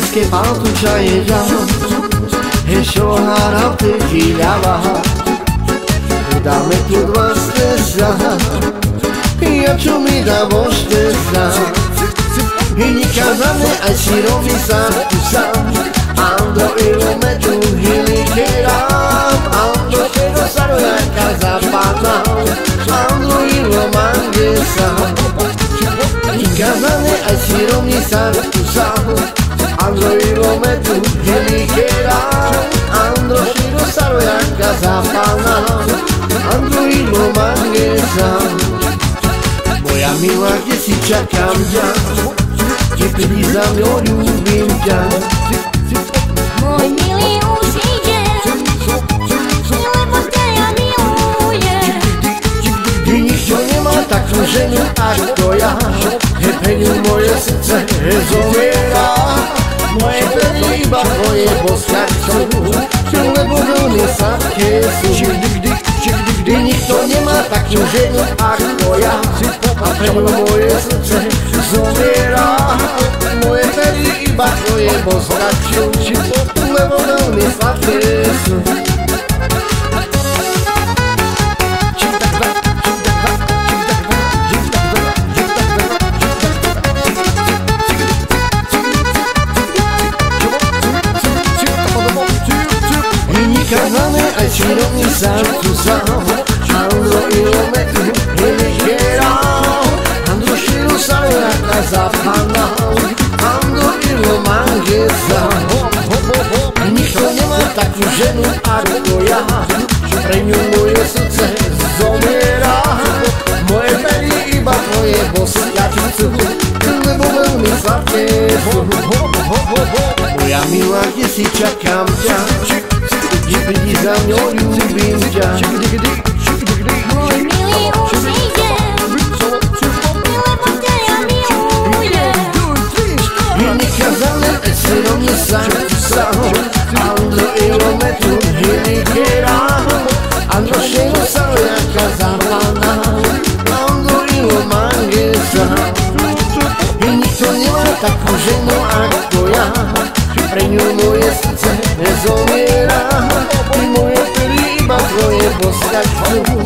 इसके पाँव तुझाए जाओ हे शोहारा ते हिल्यावा Damy tu dwa stresla I oczu mi da bożny znak I nikazany, a ci robi sam tu sam. Ando ilumetru hili kiram Ando tego sarulaka zapadam Ando ilumandy sam. Nikazany, a ci robi sam tu sam. Ja kaza panam Ando ilo mangesa Moja miła, gdzie si čakám ťa? Ti pri za mňou ľúbim ťa. Môj milý už ide, lebo ťa milujem. Ty nikto nemá takú ženu ako ja. He peňu moje srdce he José Agoia, Chimomoe, Zomera, Moepe e Bagoe, Boscatinho, Tipo, Levo não me sabe Karnane, als ich mir nicht sagen zu sagen takú ženu ako ja Pre ňu moje srdce zomiera Moje pery iba tvoje boskačicu Lebo veľmi sladké sú Moja milá, kde si čakám ťa Kde prídi za mňou, ľúbim ťa ženu ako ja Pre ňu moje srdce nezomiera. Ty moje pery iba tvoje postačku